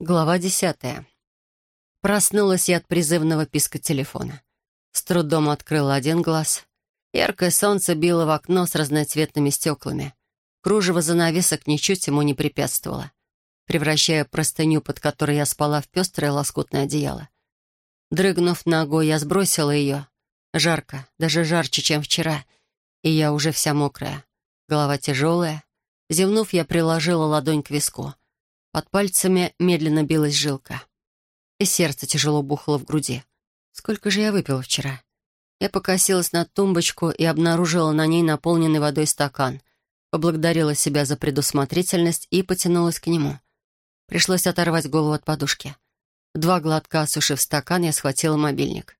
Глава десятая. Проснулась я от призывного писка телефона. С трудом открыла один глаз. Яркое солнце било в окно с разноцветными стеклами. Кружево занавесок ничуть ему не препятствовало, превращая простыню, под которой я спала, в пестрое лоскутное одеяло. Дрыгнув ногой, я сбросила ее. Жарко, даже жарче, чем вчера, и я уже вся мокрая. Голова тяжелая. Зевнув, я приложила ладонь к виску. Под пальцами медленно билась жилка и сердце тяжело бухало в груди. Сколько же я выпила вчера? Я покосилась на тумбочку и обнаружила на ней наполненный водой стакан. Поблагодарила себя за предусмотрительность и потянулась к нему. Пришлось оторвать голову от подушки. Два глотка осушив стакан, я схватила мобильник.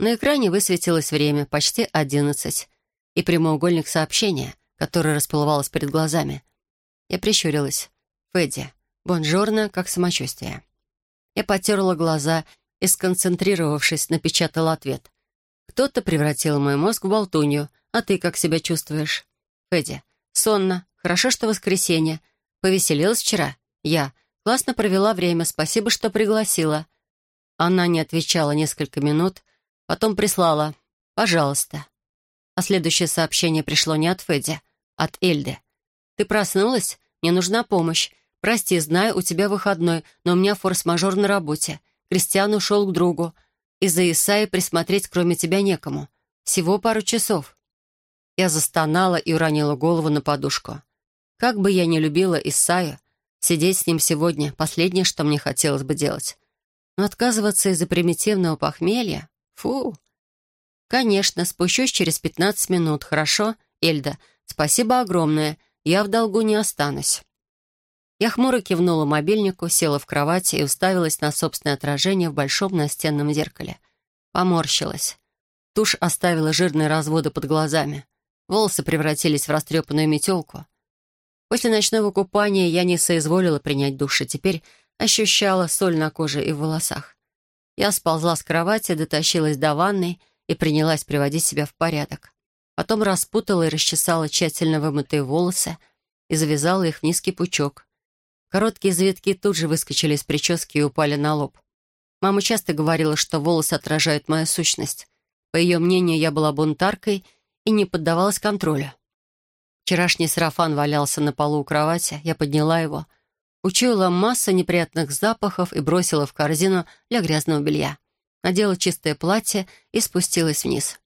На экране высветилось время, почти одиннадцать, и прямоугольник сообщения, которое расплывалось перед глазами. Я прищурилась. «Федди, бонжорно, как самочувствие?» Я потерла глаза и, сконцентрировавшись, напечатала ответ. «Кто-то превратил мой мозг в болтунью. А ты как себя чувствуешь?» «Федя. Сонно. Хорошо, что воскресенье. Повеселилась вчера?» «Я. Классно провела время. Спасибо, что пригласила». Она не отвечала несколько минут, потом прислала «Пожалуйста». А следующее сообщение пришло не от Федя, а от Эльды. «Ты проснулась? Мне нужна помощь. «Прости, знаю, у тебя выходной, но у меня форс-мажор на работе. Кристиан ушел к другу. Из-за Исаи присмотреть кроме тебя некому. Всего пару часов». Я застонала и уронила голову на подушку. Как бы я ни любила Исаю, сидеть с ним сегодня — последнее, что мне хотелось бы делать. Но отказываться из-за примитивного похмелья? Фу! Конечно, спущусь через пятнадцать минут, хорошо? Эльда, спасибо огромное, я в долгу не останусь. Я хмуро кивнула мобильнику, села в кровати и уставилась на собственное отражение в большом настенном зеркале. Поморщилась. Тушь оставила жирные разводы под глазами. Волосы превратились в растрепанную метелку. После ночного купания я не соизволила принять душ, и теперь ощущала соль на коже и в волосах. Я сползла с кровати, дотащилась до ванной и принялась приводить себя в порядок. Потом распутала и расчесала тщательно вымытые волосы и завязала их в низкий пучок. Короткие завитки тут же выскочили из прически и упали на лоб. Мама часто говорила, что волосы отражают мою сущность. По ее мнению, я была бунтаркой и не поддавалась контролю. Вчерашний сарафан валялся на полу у кровати, я подняла его, учуяла массу неприятных запахов и бросила в корзину для грязного белья. Надела чистое платье и спустилась вниз.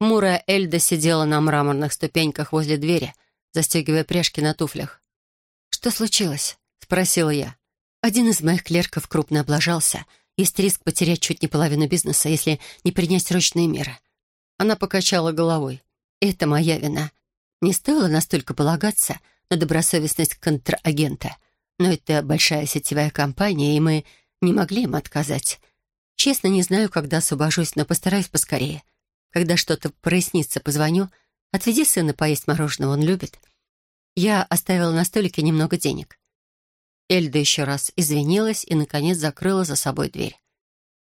Мурая Эльда сидела на мраморных ступеньках возле двери, застегивая пряжки на туфлях. «Что случилось?» — спросила я. «Один из моих клерков крупно облажался. Есть риск потерять чуть не половину бизнеса, если не принять срочные меры». Она покачала головой. «Это моя вина. Не стоило настолько полагаться на добросовестность контрагента. Но это большая сетевая компания, и мы не могли им отказать. Честно, не знаю, когда освобожусь, но постараюсь поскорее. Когда что-то прояснится, позвоню. Отведи сына поесть мороженого, он любит. Я оставила на столике немного денег. Эльда еще раз извинилась и, наконец, закрыла за собой дверь.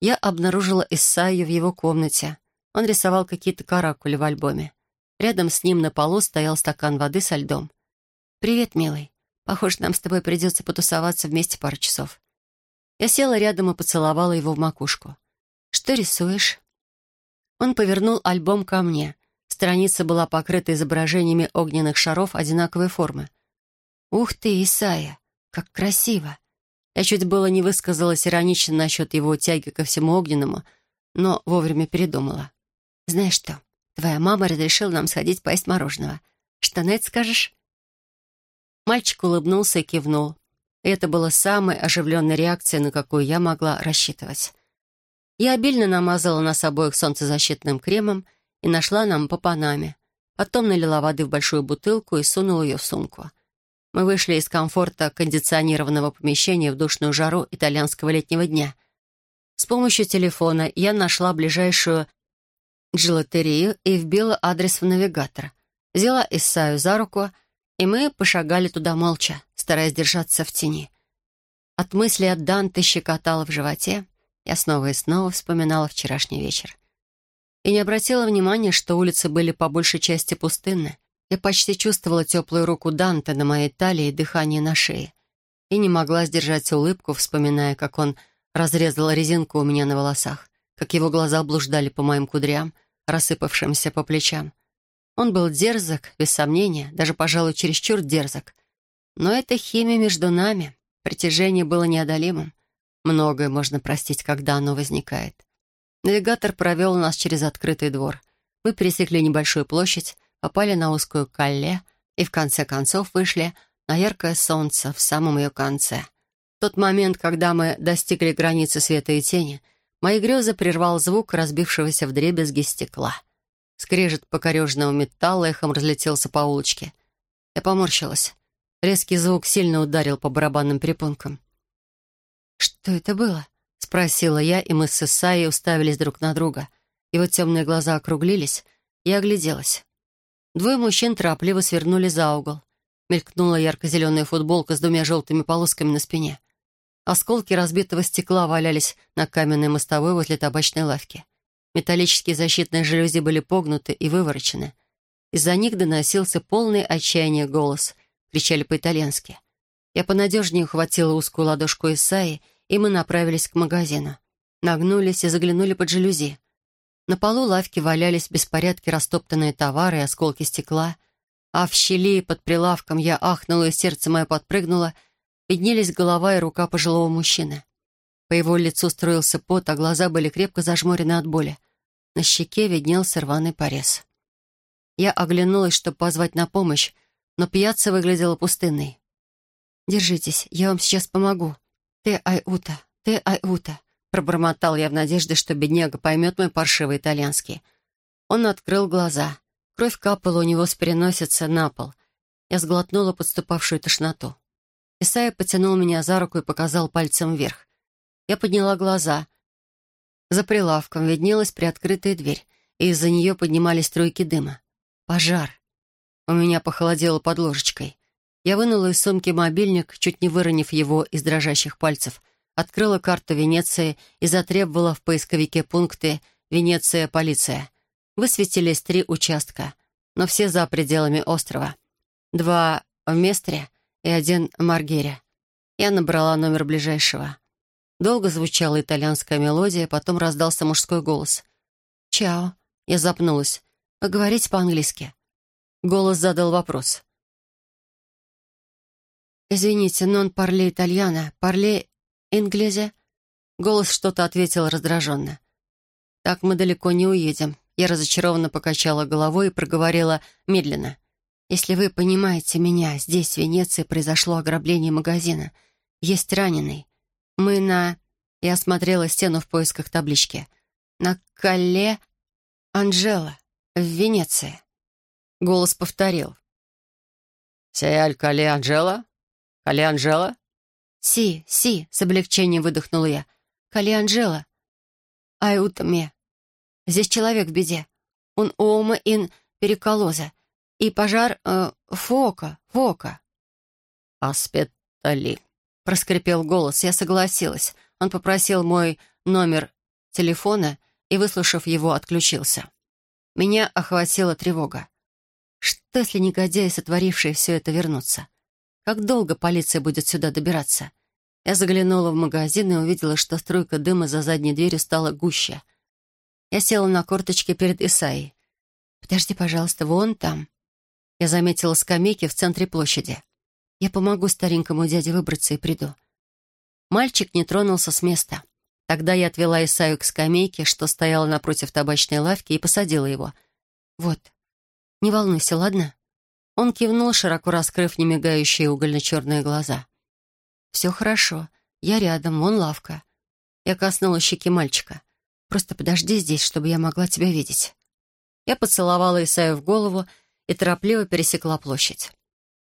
Я обнаружила Исайю в его комнате. Он рисовал какие-то каракули в альбоме. Рядом с ним на полу стоял стакан воды со льдом. «Привет, милый. Похоже, нам с тобой придется потусоваться вместе пару часов». Я села рядом и поцеловала его в макушку. «Что рисуешь?» Он повернул альбом ко мне. Страница была покрыта изображениями огненных шаров одинаковой формы. «Ух ты, Исайя! Как красиво!» Я чуть было не высказалась иронично насчет его тяги ко всему огненному, но вовремя передумала. «Знаешь что, твоя мама разрешила нам сходить поесть мороженого. Что это скажешь?» Мальчик улыбнулся и кивнул. Это была самая оживленная реакция, на какую я могла рассчитывать. Я обильно намазала нас обоих солнцезащитным кремом — и нашла нам по панаме. Потом налила воды в большую бутылку и сунула ее в сумку. Мы вышли из комфорта кондиционированного помещения в душную жару итальянского летнего дня. С помощью телефона я нашла ближайшую джелатерию и вбила адрес в навигатор. Взяла Исаю за руку, и мы пошагали туда молча, стараясь держаться в тени. От мысли от Данте щекотала в животе. Я снова и снова вспоминала вчерашний вечер и не обратила внимания, что улицы были по большей части пустынны. Я почти чувствовала теплую руку Данте на моей талии и дыхание на шее. и не могла сдержать улыбку, вспоминая, как он разрезал резинку у меня на волосах, как его глаза блуждали по моим кудрям, рассыпавшимся по плечам. Он был дерзок, без сомнения, даже, пожалуй, чересчур дерзок. Но эта химия между нами, притяжение было неодолимым. Многое можно простить, когда оно возникает. Навигатор провел нас через открытый двор. Мы пересекли небольшую площадь, попали на узкую калле и, в конце концов, вышли на яркое солнце в самом ее конце. В тот момент, когда мы достигли границы света и тени, мои грезы прервал звук разбившегося в дребезги стекла. Скрежет покорежного металла эхом разлетелся по улочке. Я поморщилась. Резкий звук сильно ударил по барабанным перепонкам. «Что это было?» — спросила я, и мы с Исаей уставились друг на друга. Его темные глаза округлились. Я огляделась. Двое мужчин торопливо свернули за угол. Мелькнула ярко-зеленая футболка с двумя желтыми полосками на спине. Осколки разбитого стекла валялись на каменной мостовой возле табачной лавки. Металлические защитные жалюзи были погнуты и выворочены. Из-за них доносился полный отчаяния голос. Кричали по-итальянски. Я понадежнее ухватила узкую ладошку Исаи, и мы направились к магазину. Нагнулись и заглянули под жалюзи. На полу лавки валялись в беспорядке растоптанные товары и осколки стекла, а в щели под прилавком я ахнула, и сердце мое подпрыгнуло, виднелись голова и рука пожилого мужчины. По его лицу струился пот, а глаза были крепко зажмурены от боли. На щеке виднелся рваный порез. Я оглянулась, чтобы позвать на помощь, но пьяца выглядела пустынной. «Держитесь, я вам сейчас помогу. Ты айута, ты айута», пробормотал я в надежде, что бедняга поймет мой паршивый итальянский. Он открыл глаза. Кровь капала у него с переносицы на пол. Я сглотнула подступавшую тошноту. Исайя потянул меня за руку и показал пальцем вверх. Я подняла глаза. За прилавком виднелась приоткрытая дверь, и из-за нее поднимались струйки дыма. Пожар. У меня похолодело под ложечкой. Я вынула из сумки мобильник, чуть не выронив его из дрожащих пальцев, открыла карту Венеции и затребовала в поисковике пункты «Венеция, полиция». Высветились три участка, но все за пределами острова. Два в Местре и один в Маргере. Я набрала номер ближайшего. Долго звучала итальянская мелодия, потом раздался мужской голос. «Чао». Я запнулась. «Вы по-английски?» Голос задал вопрос. «Извините, нон парле итальяно, парле инглизе?» Голос что-то ответил раздраженно. «Так мы далеко не уедем». Я разочарованно покачала головой и проговорила медленно. «Если вы понимаете меня, здесь, в Венеции, произошло ограбление магазина. Есть раненый. Мы на...» Я осмотрела стену в поисках таблички. «На Калле Анжела, в Венеции». Голос повторил. «Сеяль Калле Анжела? Калле Анжела?» «Си, си», — с облегчением выдохнула я. «Калле Анжела. Ай Здесь человек в беде. Он ома ин переколоза. И пожар э, фока, фока». «Аспетали», — проскрипел голос. Я согласилась. Он попросил мой номер телефона и, выслушав его, отключился. Меня охватила тревога. Что, если негодяи, сотворившие все это, вернутся? Как долго полиция будет сюда добираться? Я заглянула в магазин и увидела, что струйка дыма за задней дверью стала гуще. Я села на корточки перед Исаей. «Подожди, пожалуйста, вон там». Я заметила скамейки в центре площади. «Я помогу старенькому дяде выбраться и приду». Мальчик не тронулся с места. Тогда я отвела Исаю к скамейке, что стояла напротив табачной лавки, и посадила его. «Вот, не волнуйся, ладно?» Он кивнул, широко раскрыв немигающие угольно-черные глаза. «Все хорошо. Я рядом, вон лавка». Я коснулась щеки мальчика. «Просто подожди здесь, чтобы я могла тебя видеть». Я поцеловала Исаю в голову и торопливо пересекла площадь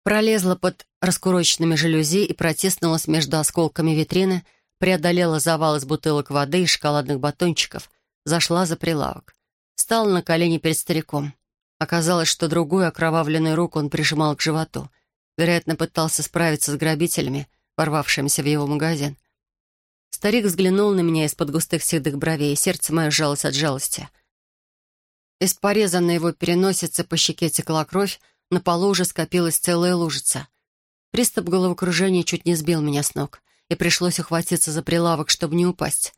пролезла под раскуроченными жалюзи и протиснулась между осколками витрины, преодолела завал из бутылок воды и шоколадных батончиков, зашла за прилавок. Стала на колени перед стариком. Оказалось, что другую окровавленную руку он прижимал к животу. Вероятно, пытался справиться с грабителями, ворвавшимися в его магазин. Старик взглянул на меня из-под густых седых бровей, и сердце мое сжалось от жалости. Из пореза на его переносице по щеке текла кровь, на полу уже скопилась целая лужица. Приступ головокружения чуть не сбил меня с ног, и пришлось ухватиться за прилавок, чтобы не упасть.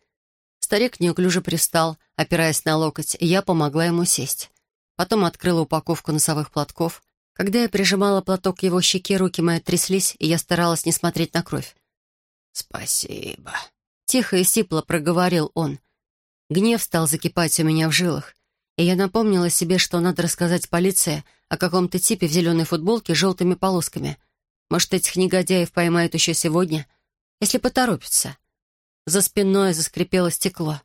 Старик неуклюже пристал, опираясь на локоть, и я помогла ему сесть. Потом открыла упаковку носовых платков. Когда я прижимала платок к его щеке, руки мои тряслись, и я старалась не смотреть на кровь. «Спасибо», — тихо и сипло проговорил он. Гнев стал закипать у меня в жилах, и я напомнила себе, что надо рассказать полиции о каком-то типе в зеленой футболке с желтыми полосками. Может, этих негодяев поймают еще сегодня, если поторопятся. За спиной заскрипело стекло.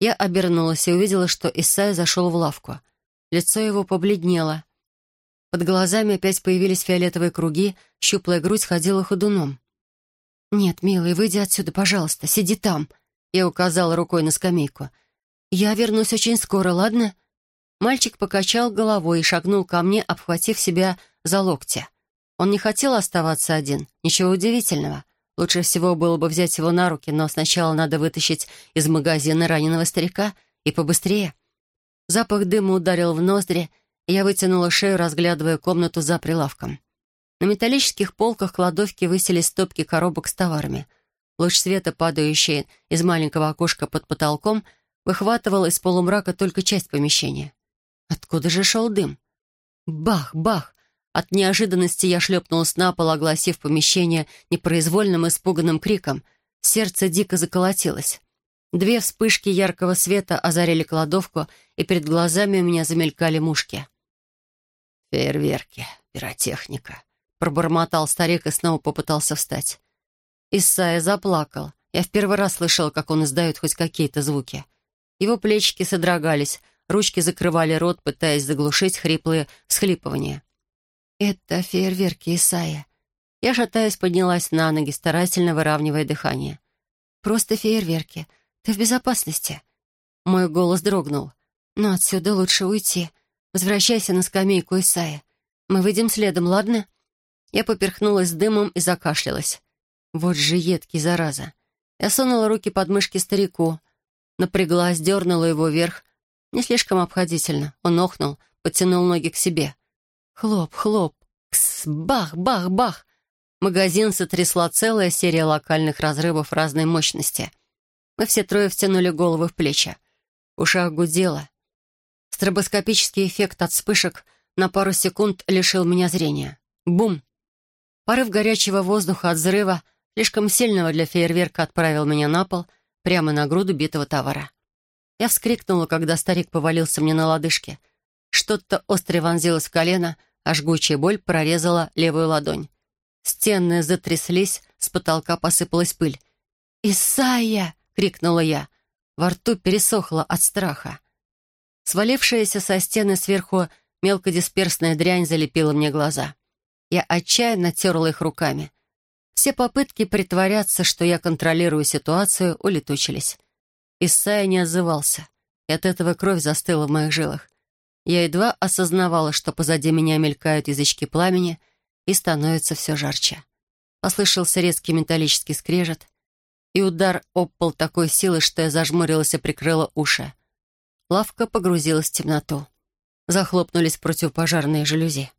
Я обернулась и увидела, что Исайя зашел в лавку. Лицо его побледнело. Под глазами опять появились фиолетовые круги, щуплая грудь ходила ходуном. «Нет, милый, выйди отсюда, пожалуйста, сиди там», я указала рукой на скамейку. «Я вернусь очень скоро, ладно?» Мальчик покачал головой и шагнул ко мне, обхватив себя за локти. Он не хотел оставаться один, ничего удивительного. Лучше всего было бы взять его на руки, но сначала надо вытащить из магазина раненого старика и побыстрее. Запах дыма ударил в ноздри, и я вытянула шею, разглядывая комнату за прилавком. На металлических полках кладовки высились стопки коробок с товарами — Луч света, падающий из маленького окошка под потолком, выхватывал из полумрака только часть помещения. Откуда же шел дым? Бах, бах! От неожиданности я шлепнулась на пол, огласив помещение непроизвольным испуганным криком. Сердце дико заколотилось. Две вспышки яркого света озарили кладовку, и перед глазами у меня замелькали мушки. «Фейерверки, пиротехника», — пробормотал старик и снова попытался встать. Исайя заплакал. Я в первый раз слышал, как он издает хоть какие-то звуки. Его плечики содрогались, ручки закрывали рот, пытаясь заглушить хриплые всхлипывания. «Это фейерверки Исайя». Я, шатаясь, поднялась на ноги, старательно выравнивая дыхание. «Просто фейерверки. Ты в безопасности». Мой голос дрогнул. «Но отсюда лучше уйти. Возвращайся на скамейку Исайя. Мы выйдем следом, ладно?» Я поперхнулась дымом и закашлялась. Вот же едкий, зараза. Я сунула руки под мышки старику, напряглась, дернула его вверх. Не слишком обходительно. Он охнул, подтянул ноги к себе. Хлоп, хлоп, кс, бах, бах, бах. Магазин сотрясла целая серия локальных разрывов разной мощности. Мы все трое втянули головы в плечи. В ушах гудело. Стробоскопический эффект от вспышек на пару секунд лишил меня зрения. Бум! Порыв горячего воздуха от взрыва — слишком сильного для фейерверка отправил меня на пол, прямо на груду битого товара. Я вскрикнула, когда старик повалился мне на лодыжки. Что-то острое вонзилось в колено, а жгучая боль прорезала левую ладонь. Стены затряслись, с потолка посыпалась пыль. «Исайя!» — крикнула я. Во рту пересохло от страха. Свалившаяся со стены сверху мелкодисперсная дрянь залепила мне глаза. Я отчаянно терла их руками. Все попытки притворяться, что я контролирую ситуацию, улетучились. Исайя не отзывался, и от этого кровь застыла в моих жилах. Я едва осознавала, что позади меня мелькают язычки пламени, и становится все жарче. Послышался резкий металлический скрежет, и удар об пол такой силы, что я зажмурилась и прикрыла уши. Лавка погрузилась в темноту. Захлопнулись противопожарные жалюзи.